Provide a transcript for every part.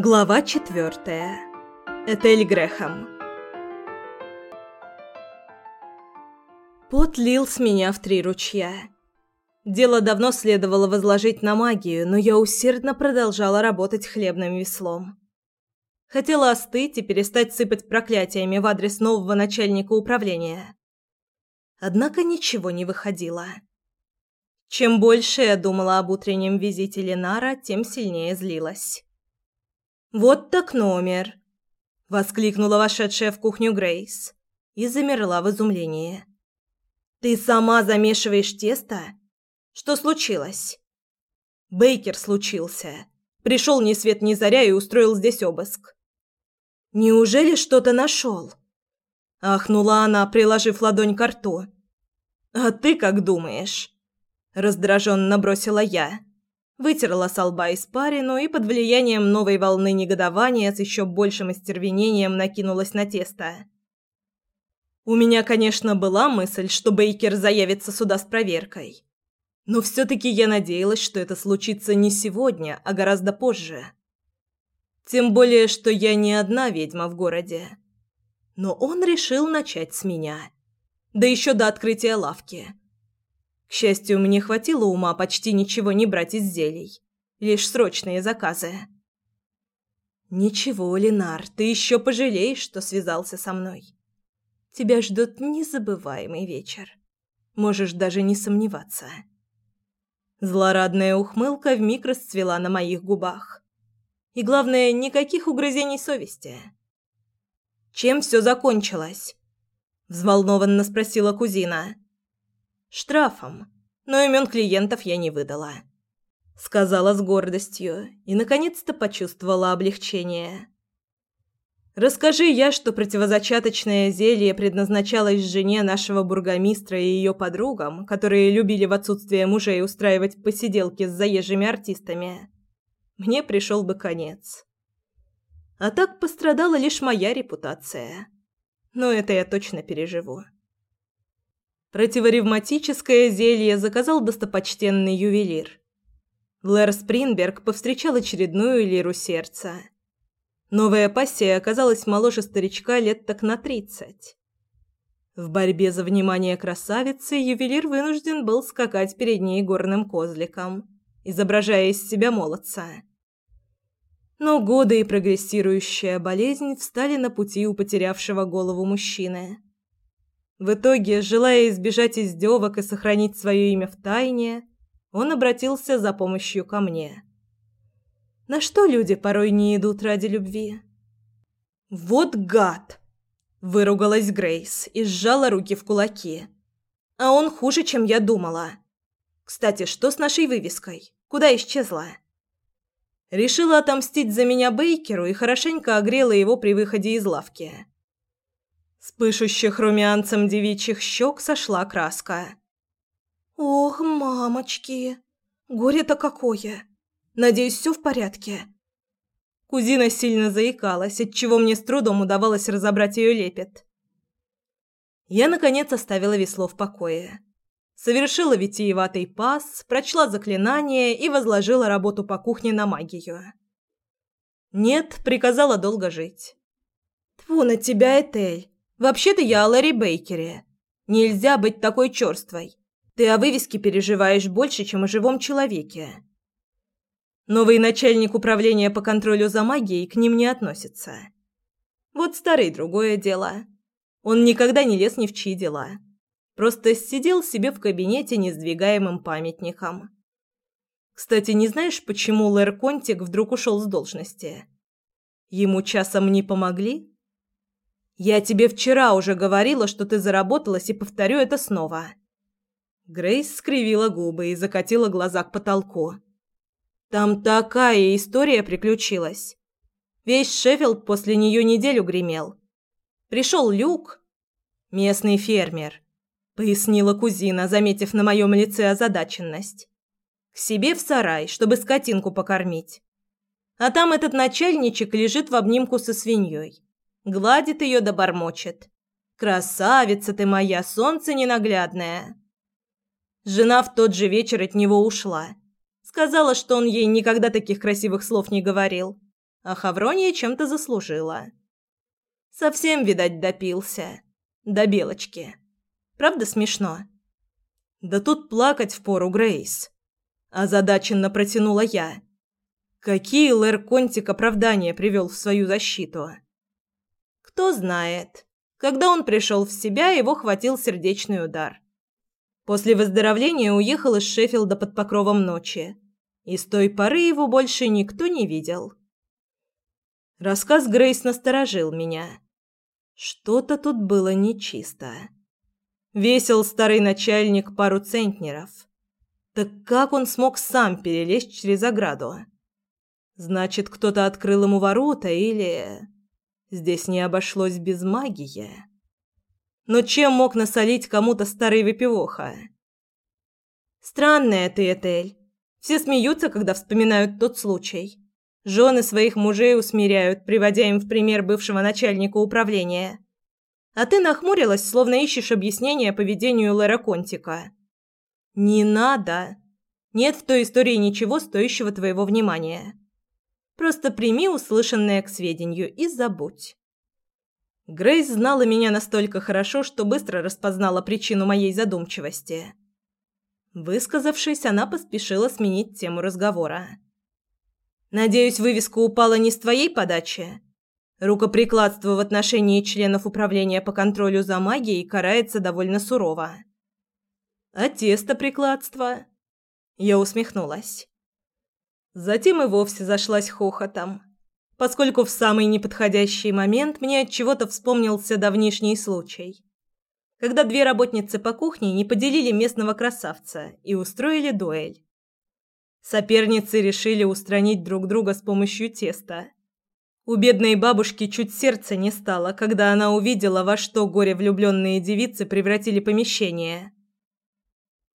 Глава четвертая. Этель Грэхэм. Пот лил с меня в три ручья. Дело давно следовало возложить на магию, но я усердно продолжала работать хлебным веслом. Хотела остыть и перестать сыпать проклятиями в адрес нового начальника управления. Однако ничего не выходило. Чем больше я думала об утреннем визите Ленара, тем сильнее злилась. «Вот так номер!» — воскликнула вошедшая в кухню Грейс и замерла в изумлении. «Ты сама замешиваешь тесто? Что случилось?» «Бейкер случился. Пришел ни свет ни заря и устроил здесь обыск». «Неужели что-то нашел?» Ахнула она, приложив ладонь к рту. «А ты как думаешь?» Раздраженно бросила я вытерла с лба испарину и под влиянием новой волны негодования с еще большим остервенением накинулась на тесто. У меня, конечно, была мысль, что Бейкер заявится сюда с проверкой. Но все-таки я надеялась, что это случится не сегодня, а гораздо позже. Тем более, что я не одна ведьма в городе. Но он решил начать с меня. Да еще до открытия лавки. К счастью, мне хватило ума почти ничего не брать из зелий. Лишь срочные заказы. «Ничего, Ленар, ты еще пожалеешь, что связался со мной. Тебя ждет незабываемый вечер. Можешь даже не сомневаться». Злорадная ухмылка вмиг расцвела на моих губах. И главное, никаких угрызений совести. «Чем все закончилось?» – взволнованно спросила кузина. Штрафом, но имен клиентов я не выдала. Сказала с гордостью и, наконец-то, почувствовала облегчение. Расскажи я, что противозачаточное зелье предназначалось жене нашего бургомистра и ее подругам, которые любили в отсутствие мужей устраивать посиделки с заезжими артистами. Мне пришел бы конец. А так пострадала лишь моя репутация. Но это я точно переживу. Противоревматическое зелье заказал достопочтенный ювелир. Блэр Спринберг повстречал очередную лиру сердца. Новая пассия оказалась моложе старичка лет так на тридцать. В борьбе за внимание красавицы ювелир вынужден был скакать перед ней горным козликом, изображая из себя молодца. Но годы и прогрессирующая болезнь встали на пути у потерявшего голову мужчины. В итоге, желая избежать издевок и сохранить свое имя в тайне, он обратился за помощью ко мне. На что люди порой не идут ради любви? «Вот гад!» – выругалась Грейс и сжала руки в кулаки. «А он хуже, чем я думала. Кстати, что с нашей вывеской? Куда исчезла?» Решила отомстить за меня Бейкеру и хорошенько огрела его при выходе из лавки. С пышущих румянцем девичьих щек сошла краска. «Ох, мамочки! Горе-то какое! Надеюсь, все в порядке?» Кузина сильно заикалась, отчего мне с трудом удавалось разобрать ее лепет. Я, наконец, оставила весло в покое. Совершила витиеватый пас, прочла заклинание и возложила работу по кухне на магию. Нет, приказала долго жить. «Тьфу на тебя, Этель! Вообще-то я о Ларри Бейкере. Нельзя быть такой черствой. Ты о вывеске переживаешь больше, чем о живом человеке. Новый начальник управления по контролю за магией к ним не относится. Вот старый другое дело. Он никогда не лез ни в чьи дела. Просто сидел себе в кабинете несдвигаемым памятником. Кстати, не знаешь, почему Лэр Контик вдруг ушел с должности? Ему часом не помогли? Я тебе вчера уже говорила, что ты заработалась, и повторю это снова. Грейс скривила губы и закатила глаза к потолку. Там такая история приключилась. Весь Шеффилд после нее неделю гремел. Пришел Люк, местный фермер, пояснила кузина, заметив на моем лице озадаченность. К себе в сарай, чтобы скотинку покормить. А там этот начальничек лежит в обнимку со свиньей гладит ее да бормочет. «Красавица ты моя, солнце ненаглядное!» Жена в тот же вечер от него ушла. Сказала, что он ей никогда таких красивых слов не говорил. а Хаврония чем-то заслужила. Совсем, видать, допился. До белочки. Правда смешно? Да тут плакать впору, Грейс. Озадаченно протянула я. Какие Лэр Контик оправдания привел в свою защиту? Кто знает. Когда он пришел в себя, его хватил сердечный удар. После выздоровления уехал из Шеффилда под покровом ночи. И с той поры его больше никто не видел. Рассказ Грейс насторожил меня. Что-то тут было нечисто. Весил старый начальник пару центнеров. Так как он смог сам перелезть через ограду? Значит, кто-то открыл ему ворота или... Здесь не обошлось без магии. Но чем мог насолить кому-то старый выпивоха? Странная ты, Этель. Все смеются, когда вспоминают тот случай. Жены своих мужей усмиряют, приводя им в пример бывшего начальника управления. А ты нахмурилась, словно ищешь объяснение поведению Лера Контика. Не надо. Нет в той истории ничего стоящего твоего внимания. Просто прими услышанное к сведению и забудь. Грейс знала меня настолько хорошо, что быстро распознала причину моей задумчивости. Высказавшись, она поспешила сменить тему разговора. «Надеюсь, вывеска упала не с твоей подачи?» Рукоприкладство в отношении членов управления по контролю за магией карается довольно сурово. «А тестоприкладство?» Я усмехнулась. Затем и вовсе зашлась хохотом, поскольку в самый неподходящий момент мне от чего-то вспомнился давнишний случай, когда две работницы по кухне не поделили местного красавца и устроили дуэль. Соперницы решили устранить друг друга с помощью теста. У бедной бабушки чуть сердце не стало, когда она увидела, во что горе влюбленные девицы превратили помещение.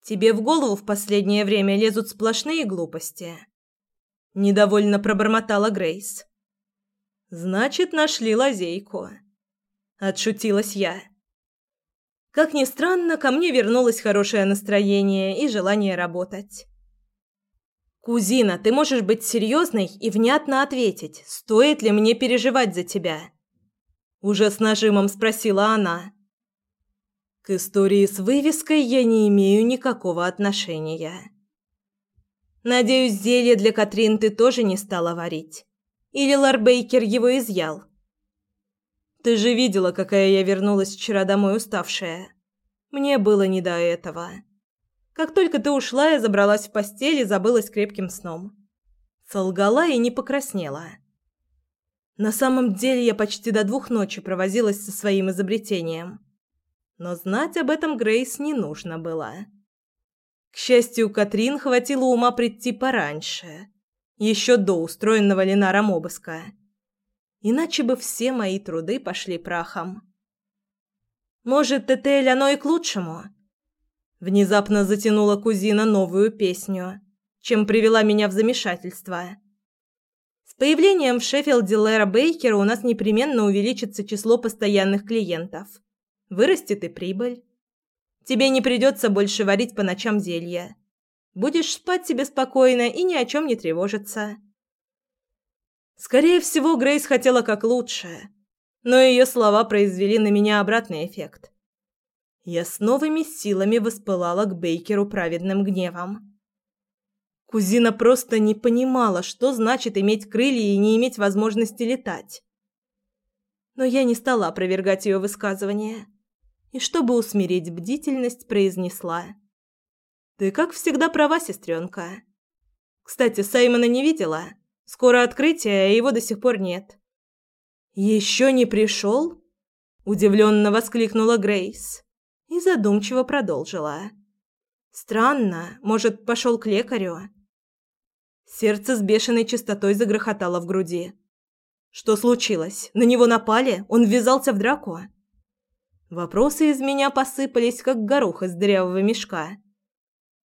Тебе в голову в последнее время лезут сплошные глупости. Недовольно пробормотала Грейс. Значит, нашли лазейку. Отшутилась я. Как ни странно, ко мне вернулось хорошее настроение и желание работать. «Кузина, ты можешь быть серьезной и внятно ответить, стоит ли мне переживать за тебя?» Уже с нажимом спросила она. «К истории с вывеской я не имею никакого отношения». Надеюсь, зелье для Катрин ты тоже не стала варить. Или Ларбейкер его изъял? Ты же видела, какая я вернулась вчера домой уставшая. Мне было не до этого. Как только ты ушла, я забралась в постель и забылась крепким сном. Солгала и не покраснела. На самом деле я почти до двух ночи провозилась со своим изобретением. Но знать об этом Грейс не нужно было. К счастью, Катрин хватило ума прийти пораньше, еще до устроенного Ленаром обыска. Иначе бы все мои труды пошли прахом. Может, Тетель оно и к лучшему? Внезапно затянула кузина новую песню, чем привела меня в замешательство. С появлением в Шеффилде Лера Бейкера у нас непременно увеличится число постоянных клиентов. Вырастет и прибыль. Тебе не придется больше варить по ночам зелья. Будешь спать себе спокойно и ни о чем не тревожиться. Скорее всего, Грейс хотела как лучше, но ее слова произвели на меня обратный эффект. Я с новыми силами воспылала к Бейкеру праведным гневом. Кузина просто не понимала, что значит иметь крылья и не иметь возможности летать. Но я не стала опровергать ее высказывание и, чтобы усмирить бдительность, произнесла. «Ты, как всегда, права, сестренка. Кстати, Саймона не видела. Скоро открытие, а его до сих пор нет». «Еще не пришел?» – удивленно воскликнула Грейс и задумчиво продолжила. «Странно. Может, пошел к лекарю?» Сердце с бешеной частотой загрохотало в груди. «Что случилось? На него напали? Он ввязался в драку?» Вопросы из меня посыпались, как горох из дырявого мешка.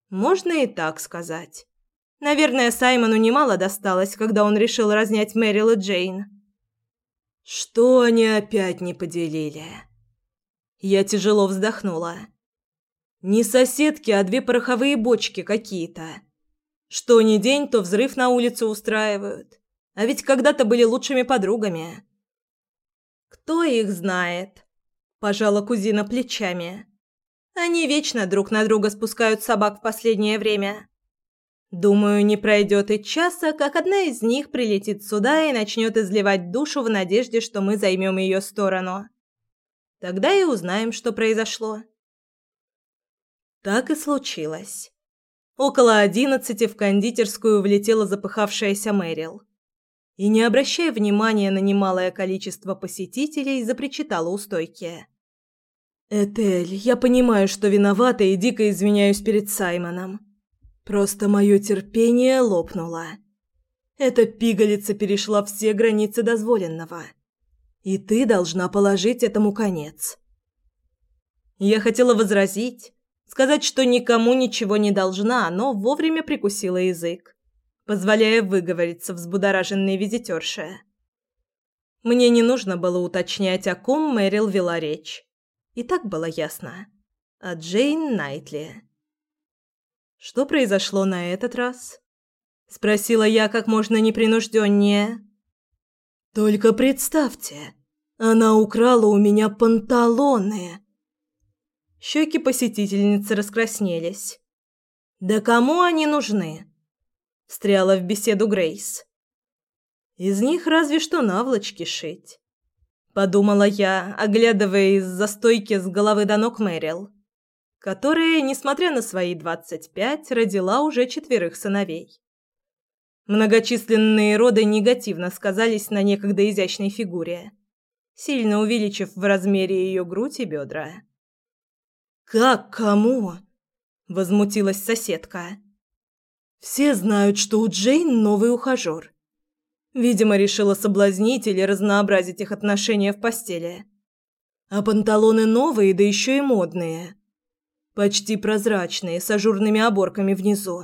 Можно и так сказать. Наверное, Саймону немало досталось, когда он решил разнять Мэрил и Джейн. Что они опять не поделили? Я тяжело вздохнула. Не соседки, а две пороховые бочки какие-то. Что ни день, то взрыв на улице устраивают. А ведь когда-то были лучшими подругами. Кто их знает? Пожала кузина плечами. Они вечно друг на друга спускают собак в последнее время. Думаю, не пройдет и часа, как одна из них прилетит сюда и начнет изливать душу в надежде, что мы займем ее сторону. Тогда и узнаем, что произошло. Так и случилось. Около одиннадцати в кондитерскую влетела запыхавшаяся Мэрил. И, не обращая внимания на немалое количество посетителей, запричитала у стойки. «Этель, я понимаю, что виновата и дико извиняюсь перед Саймоном. Просто мое терпение лопнуло. Эта пигалица перешла все границы дозволенного. И ты должна положить этому конец». Я хотела возразить, сказать, что никому ничего не должна, но вовремя прикусила язык, позволяя выговориться взбудораженной визитерше. Мне не нужно было уточнять, о ком Мэрил вела речь. И так было ясно. О Джейн Найтли. «Что произошло на этот раз?» Спросила я как можно непринужденнее. «Только представьте, она украла у меня панталоны!» Щеки посетительницы раскраснелись. «Да кому они нужны?» Встряла в беседу Грейс. «Из них разве что наволочки шить», — подумала я, оглядывая из-за стойки с головы до ног Мэрил, которая, несмотря на свои двадцать пять, родила уже четверых сыновей. Многочисленные роды негативно сказались на некогда изящной фигуре, сильно увеличив в размере ее грудь и бедра. «Как кому?» – возмутилась соседка. «Все знают, что у Джейн новый ухажер. Видимо, решила соблазнить или разнообразить их отношения в постели. А панталоны новые, да еще и модные. Почти прозрачные, с ажурными оборками внизу».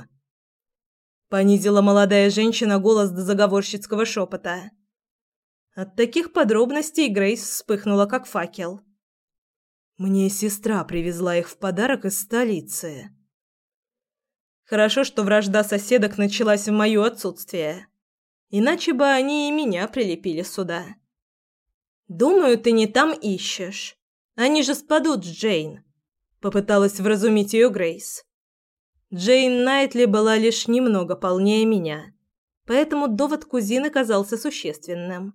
Понизила молодая женщина голос до заговорщицкого шепота. От таких подробностей Грейс вспыхнула, как факел. Мне сестра привезла их в подарок из столицы. Хорошо, что вражда соседок началась в моё отсутствие. Иначе бы они и меня прилепили сюда. Думаю, ты не там ищешь. Они же спадут Джейн. Попыталась вразумить её Грейс. Джейн Найтли была лишь немного полнее меня, поэтому довод кузины казался существенным.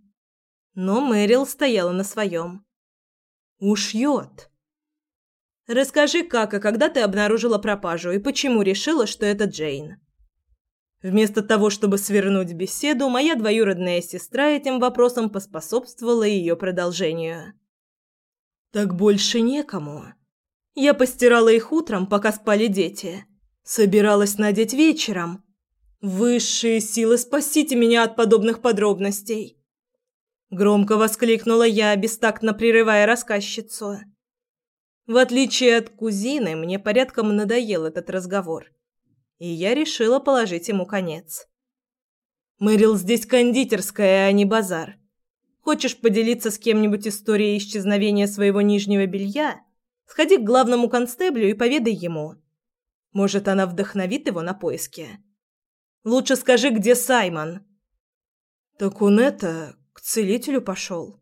Но Мэрил стояла на своем. Ушьет. Расскажи, как и когда ты обнаружила пропажу и почему решила, что это Джейн. Вместо того, чтобы свернуть беседу, моя двоюродная сестра этим вопросом поспособствовала ее продолжению. Так больше некому. Я постирала их утром, пока спали дети. Собиралась надеть вечером. Высшие силы, спасите меня от подобных подробностей. Громко воскликнула я, бестактно прерывая рассказчицу. В отличие от кузины, мне порядком надоел этот разговор, и я решила положить ему конец. Мэрил здесь кондитерская, а не базар. Хочешь поделиться с кем-нибудь историей исчезновения своего нижнего белья? Сходи к главному констеблю и поведай ему. Может, она вдохновит его на поиски. Лучше скажи, где Саймон. Так он это, к целителю пошел.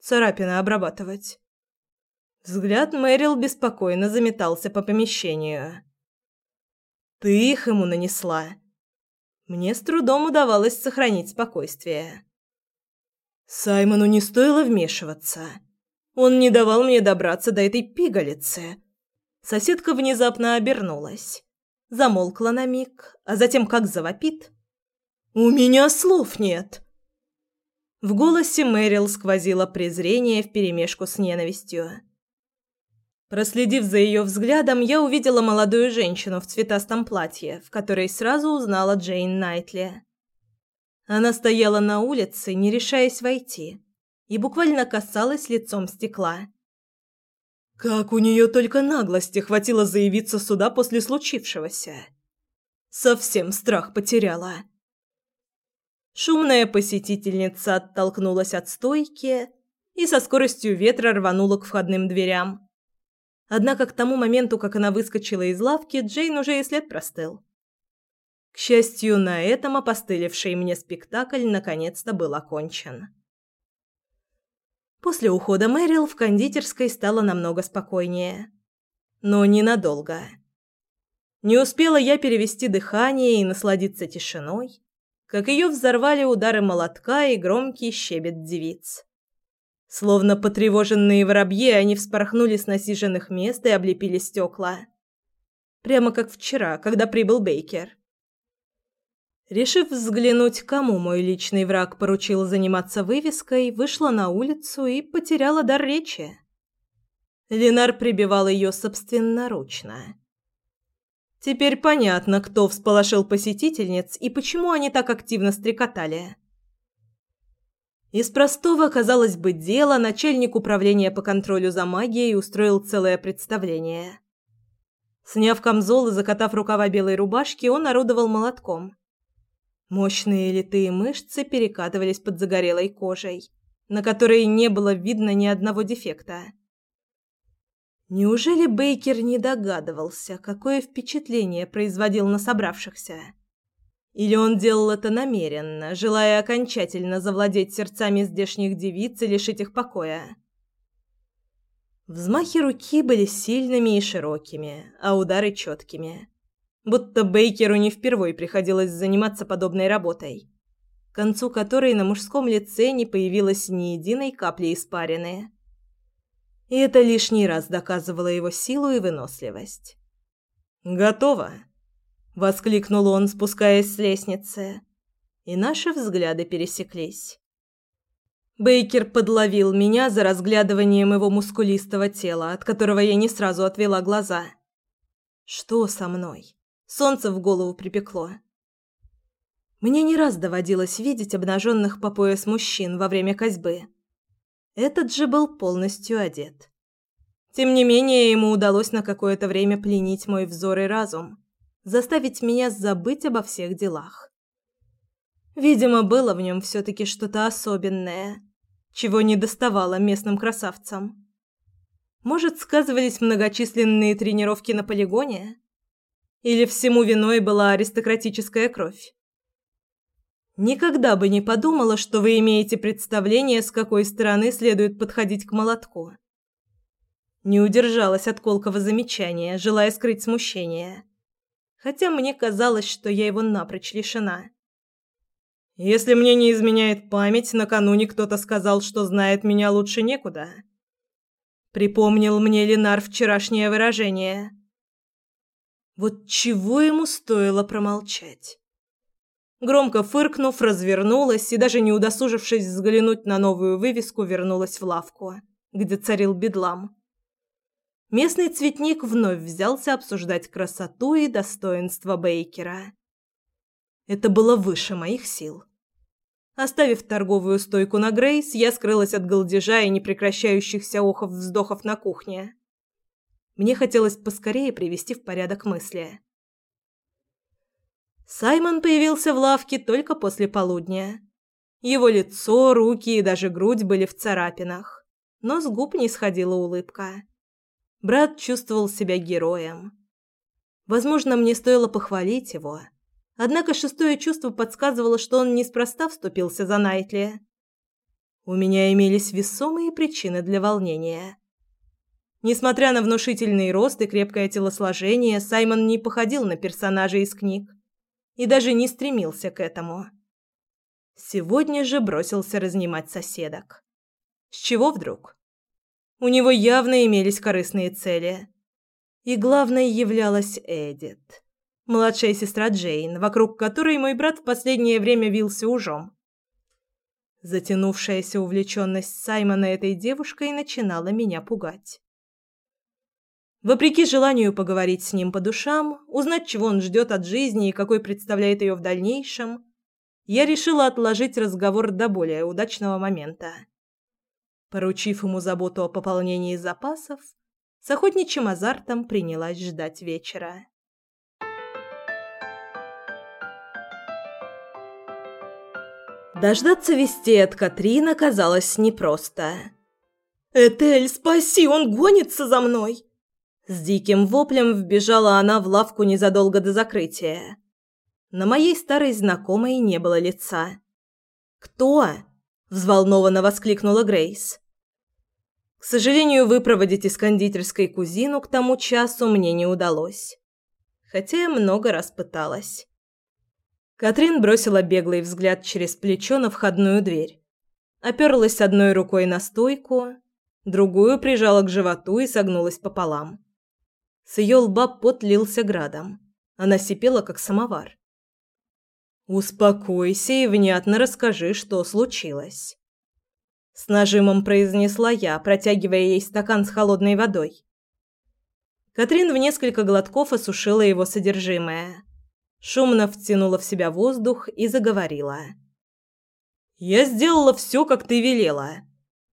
Царапины обрабатывать. Взгляд Мэрил беспокойно заметался по помещению. «Ты их ему нанесла?» Мне с трудом удавалось сохранить спокойствие. Саймону не стоило вмешиваться. Он не давал мне добраться до этой пигалицы. Соседка внезапно обернулась. Замолкла на миг, а затем как завопит. «У меня слов нет!» В голосе Мэрил сквозило презрение вперемешку с ненавистью. Проследив за ее взглядом, я увидела молодую женщину в цветастом платье, в которой сразу узнала Джейн Найтли. Она стояла на улице, не решаясь войти, и буквально касалась лицом стекла. Как у нее только наглости хватило заявиться сюда после случившегося. Совсем страх потеряла. Шумная посетительница оттолкнулась от стойки и со скоростью ветра рванула к входным дверям. Однако к тому моменту, как она выскочила из лавки, Джейн уже и след простыл. К счастью, на этом опостылевший мне спектакль наконец-то был окончен. После ухода Мэрил в кондитерской стало намного спокойнее. Но ненадолго. Не успела я перевести дыхание и насладиться тишиной, как ее взорвали удары молотка и громкий щебет девиц. Словно потревоженные воробьи, они вспорхнули с насиженных мест и облепили стекла. Прямо как вчера, когда прибыл Бейкер. Решив взглянуть, кому мой личный враг поручил заниматься вывеской, вышла на улицу и потеряла дар речи. Ленар прибивал ее собственноручно. Теперь понятно, кто всполошил посетительниц и почему они так активно стрекотали. Из простого, казалось бы, дела начальник управления по контролю за магией устроил целое представление. Сняв камзол и закатав рукава белой рубашки, он орудовал молотком. Мощные литые мышцы перекатывались под загорелой кожей, на которой не было видно ни одного дефекта. Неужели Бейкер не догадывался, какое впечатление производил на собравшихся? Или он делал это намеренно, желая окончательно завладеть сердцами здешних девиц и лишить их покоя? Взмахи руки были сильными и широкими, а удары четкими будто Бейкеру не впервой приходилось заниматься подобной работой, к концу которой на мужском лице не появилось ни единой капли испарины. И это лишний раз доказывало его силу и выносливость. «Готово!» — воскликнул он, спускаясь с лестницы, и наши взгляды пересеклись. Бейкер подловил меня за разглядыванием его мускулистого тела, от которого я не сразу отвела глаза. «Что со мной?» Солнце в голову припекло. Мне не раз доводилось видеть обнаженных по пояс мужчин во время козьбы. Этот же был полностью одет. Тем не менее, ему удалось на какое-то время пленить мой взор и разум, заставить меня забыть обо всех делах. Видимо, было в нем все-таки что-то особенное, чего не доставало местным красавцам. Может, сказывались многочисленные тренировки на полигоне? Или всему виной была аристократическая кровь? Никогда бы не подумала, что вы имеете представление, с какой стороны следует подходить к молотку. Не удержалась от колкого замечания, желая скрыть смущение. Хотя мне казалось, что я его напрочь лишена. Если мне не изменяет память, накануне кто-то сказал, что знает меня лучше некуда. Припомнил мне Ленар вчерашнее выражение – вот чего ему стоило промолчать? Громко фыркнув, развернулась и даже не удосужившись взглянуть на новую вывеску, вернулась в лавку, где царил бедлам. Местный цветник вновь взялся обсуждать красоту и достоинство Бейкера. Это было выше моих сил. Оставив торговую стойку на Грейс, я скрылась от голдежа и непрекращающихся охов-вздохов на кухне. Мне хотелось поскорее привести в порядок мысли. Саймон появился в лавке только после полудня. Его лицо, руки и даже грудь были в царапинах, но с губ не сходила улыбка. Брат чувствовал себя героем. Возможно, мне стоило похвалить его. Однако шестое чувство подсказывало, что он неспроста вступился за Найтли. У меня имелись весомые причины для волнения. Несмотря на внушительный рост и крепкое телосложение, Саймон не походил на персонажа из книг и даже не стремился к этому. Сегодня же бросился разнимать соседок. С чего вдруг? У него явно имелись корыстные цели. И главной являлась Эдит, младшая сестра Джейн, вокруг которой мой брат в последнее время вился ужом. Затянувшаяся увлеченность Саймона этой девушкой начинала меня пугать. Вопреки желанию поговорить с ним по душам, узнать, чего он ждет от жизни и какой представляет ее в дальнейшем, я решила отложить разговор до более удачного момента. Поручив ему заботу о пополнении запасов, с охотничьим азартом принялась ждать вечера. Дождаться вести от Катрин оказалось непросто. «Этель, спаси, он гонится за мной!» С диким воплем вбежала она в лавку незадолго до закрытия. На моей старой знакомой не было лица. «Кто?» – взволнованно воскликнула Грейс. К сожалению, выпроводить из кондитерской кузину к тому часу мне не удалось. Хотя я много раз пыталась. Катрин бросила беглый взгляд через плечо на входную дверь. Оперлась одной рукой на стойку, другую прижала к животу и согнулась пополам. С ее лба пот лился градом. Она сипела, как самовар. «Успокойся и внятно расскажи, что случилось». С нажимом произнесла я, протягивая ей стакан с холодной водой. Катрин в несколько глотков осушила его содержимое. Шумно втянула в себя воздух и заговорила. «Я сделала все, как ты велела.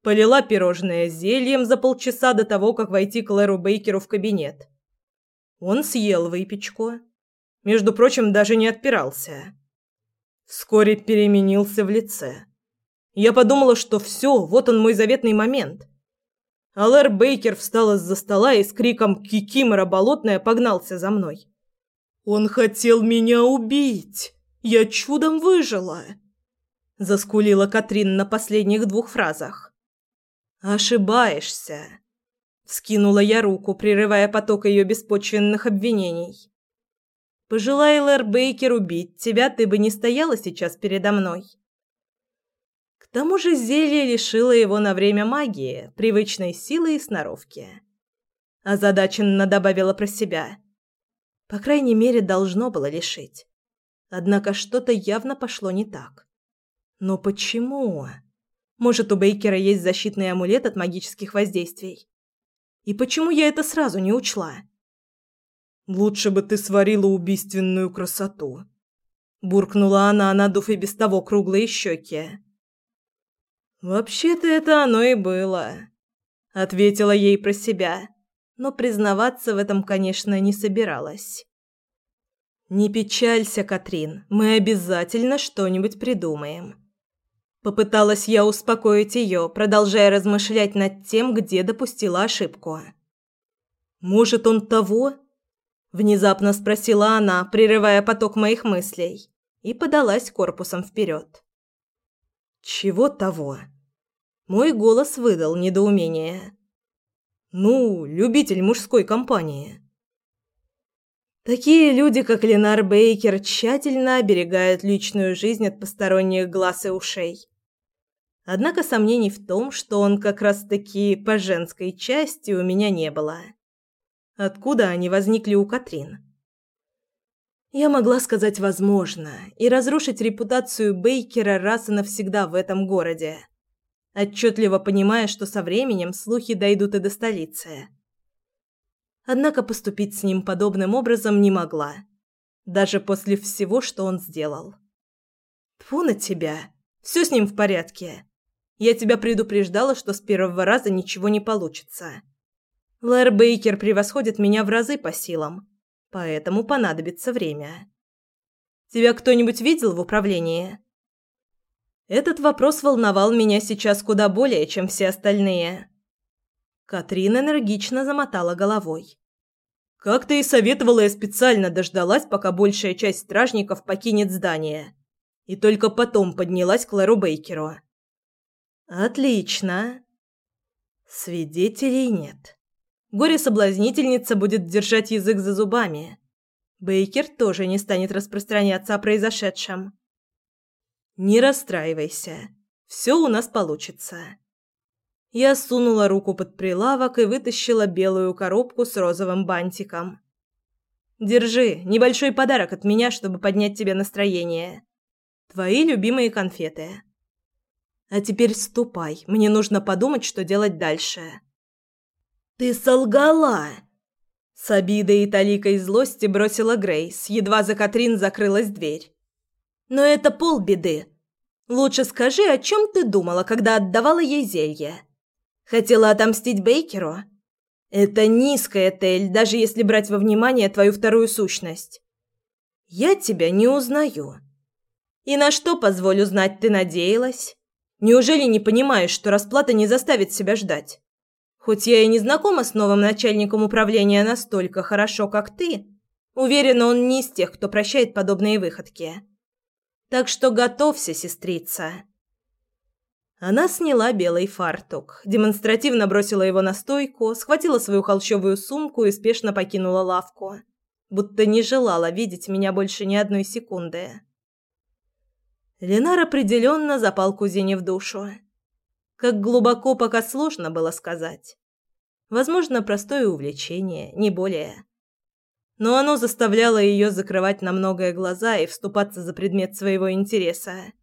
Полила пирожное зельем за полчаса до того, как войти к Лэру Бейкеру в кабинет. Он съел выпечку. Между прочим, даже не отпирался вскоре переменился в лице. Я подумала, что все, вот он мой заветный момент. Алэр Бейкер встал из-за стола и с криком «Кикимора болотная» погнался за мной. «Он хотел меня убить! Я чудом выжила!» Заскулила Катрин на последних двух фразах. «Ошибаешься!» Вскинула я руку, прерывая поток ее беспочвенных обвинений. Пожелай Лэр Бейкер убить тебя, ты бы не стояла сейчас передо мной. Тому же зелье лишило его на время магии, привычной силы и сноровки. Озадаченно добавила про себя. По крайней мере, должно было лишить. Однако что-то явно пошло не так. Но почему? Может, у Бейкера есть защитный амулет от магических воздействий? И почему я это сразу не учла? Лучше бы ты сварила убийственную красоту. Буркнула она, надув и без того круглые щеки. «Вообще-то это оно и было», — ответила ей про себя, но признаваться в этом, конечно, не собиралась. «Не печалься, Катрин, мы обязательно что-нибудь придумаем». Попыталась я успокоить ее, продолжая размышлять над тем, где допустила ошибку. «Может, он того?» Внезапно спросила она, прерывая поток моих мыслей, и подалась корпусом вперед. «Чего того?» Мой голос выдал недоумение. «Ну, любитель мужской компании». Такие люди, как Ленар Бейкер, тщательно оберегают личную жизнь от посторонних глаз и ушей. Однако сомнений в том, что он как раз-таки по женской части у меня не было. Откуда они возникли у Катрин? Я могла сказать «возможно» и разрушить репутацию Бейкера раз и навсегда в этом городе, отчетливо понимая, что со временем слухи дойдут и до столицы. Однако поступить с ним подобным образом не могла, даже после всего, что он сделал. Тьфу на тебя! Все с ним в порядке. Я тебя предупреждала, что с первого раза ничего не получится. Лэр Бейкер превосходит меня в разы по силам, поэтому понадобится время. Тебя кто-нибудь видел в управлении? Этот вопрос волновал меня сейчас куда более, чем все остальные. Катрин энергично замотала головой. Как ты и советовала, я специально дождалась, пока большая часть стражников покинет здание, и только потом поднялась к Лэру Бейкеру. Отлично. Свидетелей нет. Горе-соблазнительница будет держать язык за зубами. Бейкер тоже не станет распространяться о произошедшем. Не расстраивайся. Все у нас получится. Я сунула руку под прилавок и вытащила белую коробку с розовым бантиком. Держи, небольшой подарок от меня, чтобы поднять тебе настроение. Твои любимые конфеты. А теперь ступай. Мне нужно подумать, что делать дальше. «Ты солгала!» С обидой и таликой злости бросила Грейс, едва за Катрин закрылась дверь. «Но это полбеды. Лучше скажи, о чем ты думала, когда отдавала ей зелье? Хотела отомстить Бейкеру? Это низкая Тель, даже если брать во внимание твою вторую сущность. Я тебя не узнаю. И на что, позволю знать, ты надеялась? Неужели не понимаешь, что расплата не заставит себя ждать?» Хоть я и не знакома с новым начальником управления настолько хорошо, как ты, Уверена, он не из тех, кто прощает подобные выходки. Так что готовься, сестрица. Она сняла белый фартук, демонстративно бросила его на стойку, схватила свою холщовую сумку и спешно покинула лавку, будто не желала видеть меня больше ни одной секунды. Ленар определенно запал кузине в душу. Как глубоко, пока сложно было сказать. Возможно, простое увлечение, не более. Но оно заставляло ее закрывать на многое глаза и вступаться за предмет своего интереса.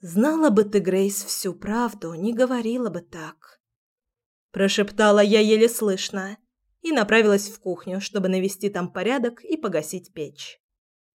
«Знала бы ты, Грейс, всю правду, не говорила бы так». Прошептала я еле слышно и направилась в кухню, чтобы навести там порядок и погасить печь.